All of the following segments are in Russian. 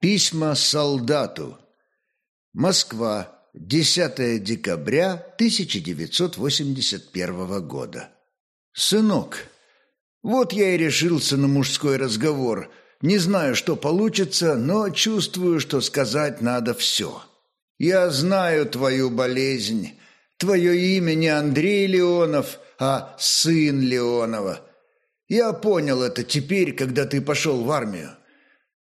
Письма солдату. Москва. 10 декабря 1981 года. Сынок, вот я и решился на мужской разговор. Не знаю, что получится, но чувствую, что сказать надо все. Я знаю твою болезнь. Твое имя не Андрей Леонов, а сын Леонова. Я понял это теперь, когда ты пошел в армию.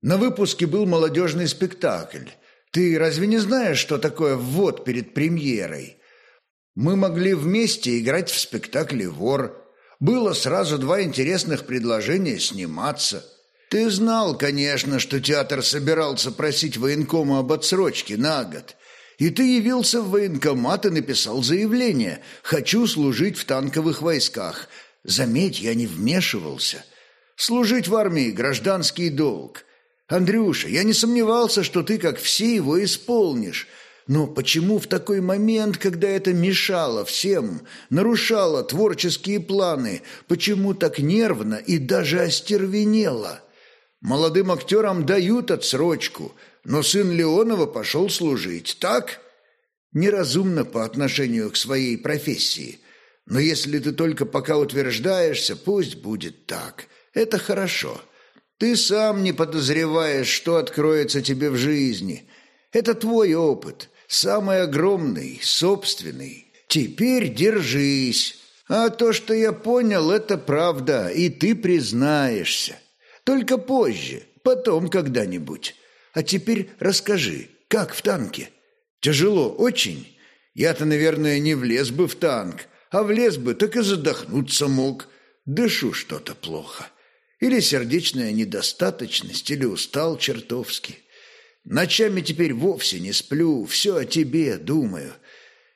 На выпуске был молодежный спектакль. Ты разве не знаешь, что такое ввод перед премьерой? Мы могли вместе играть в спектакле «Вор». Было сразу два интересных предложения сниматься. Ты знал, конечно, что театр собирался просить военкома об отсрочке на год. И ты явился в военкомат и написал заявление «Хочу служить в танковых войсках». Заметь, я не вмешивался. Служить в армии – гражданский долг – Андрюша, я не сомневался, что ты, как все, его исполнишь. Но почему в такой момент, когда это мешало всем, нарушало творческие планы, почему так нервно и даже остервенело? Молодым актерам дают отсрочку, но сын Леонова пошел служить, так? Неразумно по отношению к своей профессии. Но если ты только пока утверждаешься, пусть будет так. Это хорошо. Ты сам не подозреваешь, что откроется тебе в жизни. Это твой опыт, самый огромный, собственный. Теперь держись. А то, что я понял, это правда, и ты признаешься. Только позже, потом когда-нибудь. А теперь расскажи, как в танке? Тяжело очень. Я-то, наверное, не влез бы в танк, а влез бы, так и задохнуться мог. Дышу что-то плохо. Или сердечная недостаточность, или устал чертовски. Ночами теперь вовсе не сплю, все о тебе думаю.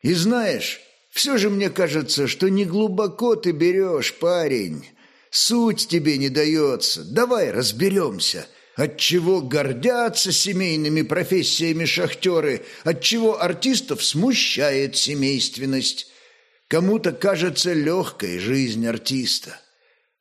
И знаешь, все же мне кажется, что не глубоко ты берешь, парень. Суть тебе не дается. Давай разберемся. Отчего гордятся семейными профессиями шахтеры, отчего артистов смущает семейственность. Кому-то кажется легкой жизнь артиста.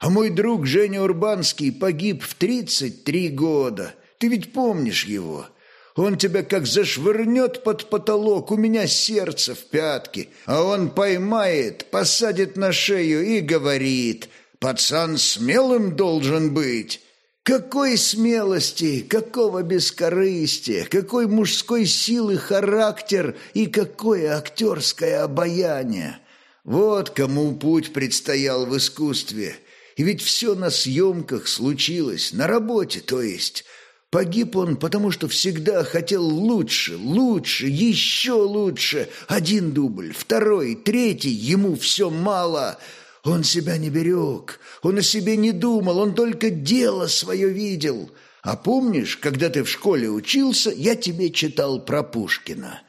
А мой друг Женя Урбанский погиб в 33 года. Ты ведь помнишь его? Он тебя как зашвырнет под потолок, у меня сердце в пятке. А он поймает, посадит на шею и говорит, «Пацан смелым должен быть». Какой смелости, какого бескорыстия, какой мужской силы характер и какое актерское обаяние. Вот кому путь предстоял в искусстве – и ведь все на съемках случилось, на работе, то есть. Погиб он, потому что всегда хотел лучше, лучше, еще лучше. Один дубль, второй, третий, ему все мало. Он себя не берег, он о себе не думал, он только дело свое видел. А помнишь, когда ты в школе учился, я тебе читал про Пушкина.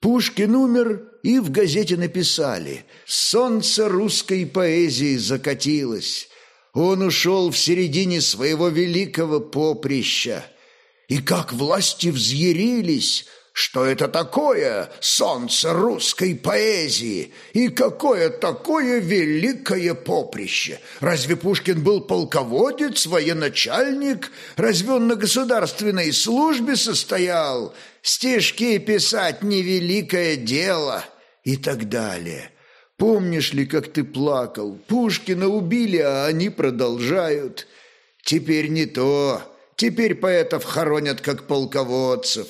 Пушкин умер, и в газете написали «Солнце русской поэзии закатилось». Он ушел в середине своего великого поприща. И как власти взъярились, что это такое солнце русской поэзии и какое такое великое поприще? Разве Пушкин был полководец, военачальник? Разве он на государственной службе состоял? Стишки писать невеликое дело и так далее. Помнишь ли, как ты плакал? Пушкина убили, а они продолжают. Теперь не то. Теперь поэтов хоронят как полководцев.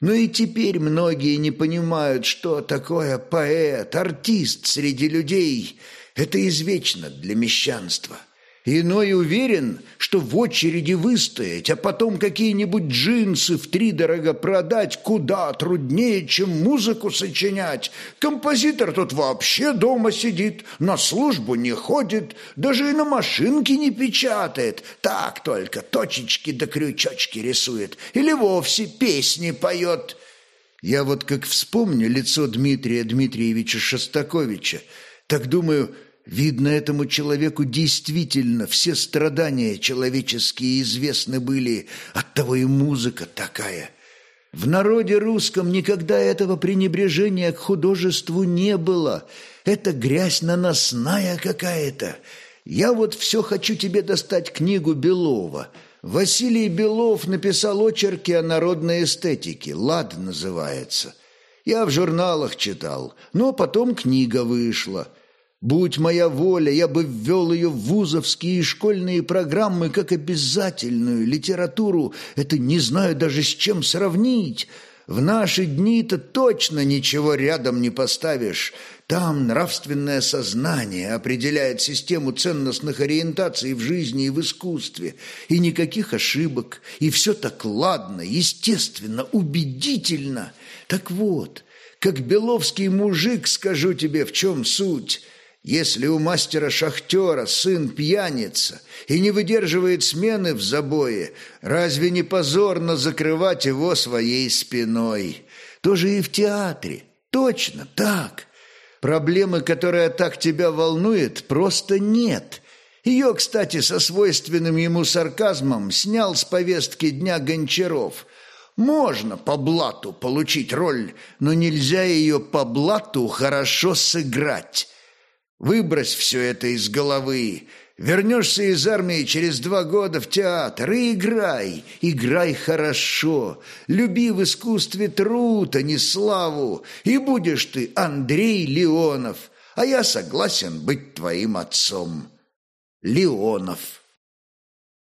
Но и теперь многие не понимают, что такое поэт, артист среди людей. Это извечно для мещанства. Иной уверен, что в очереди выстоять, а потом какие-нибудь джинсы в три дорого продать куда труднее, чем музыку сочинять. Композитор тут вообще дома сидит, на службу не ходит, даже и на машинке не печатает. Так только точечки да крючочки рисует или вовсе песни поет. Я вот как вспомню лицо Дмитрия Дмитриевича Шостаковича, так думаю – Видно, этому человеку действительно все страдания человеческие известны были, оттого и музыка такая. В народе русском никогда этого пренебрежения к художеству не было. Это грязь наносная какая-то. Я вот все хочу тебе достать книгу Белова. Василий Белов написал очерки о народной эстетике, «Лад» называется. Я в журналах читал, но потом книга вышла. Будь моя воля, я бы ввел ее в вузовские и школьные программы как обязательную литературу. Это не знаю даже с чем сравнить. В наши дни-то точно ничего рядом не поставишь. Там нравственное сознание определяет систему ценностных ориентаций в жизни и в искусстве. И никаких ошибок. И все так ладно, естественно, убедительно. Так вот, как беловский мужик, скажу тебе, в чем суть – если у мастера-шахтера сын пьяница и не выдерживает смены в забое, разве не позорно закрывать его своей спиной? Тоже и в театре. Точно так. Проблемы, которая так тебя волнует, просто нет. Ее, кстати, со свойственным ему сарказмом снял с повестки дня Гончаров. Можно по блату получить роль, но нельзя ее по блату хорошо сыграть. Выбрось все это из головы. Вернешься из армии через два года в театр и играй, играй хорошо. Люби в искусстве труд, а не славу, и будешь ты Андрей Леонов, а я согласен быть твоим отцом. Леонов.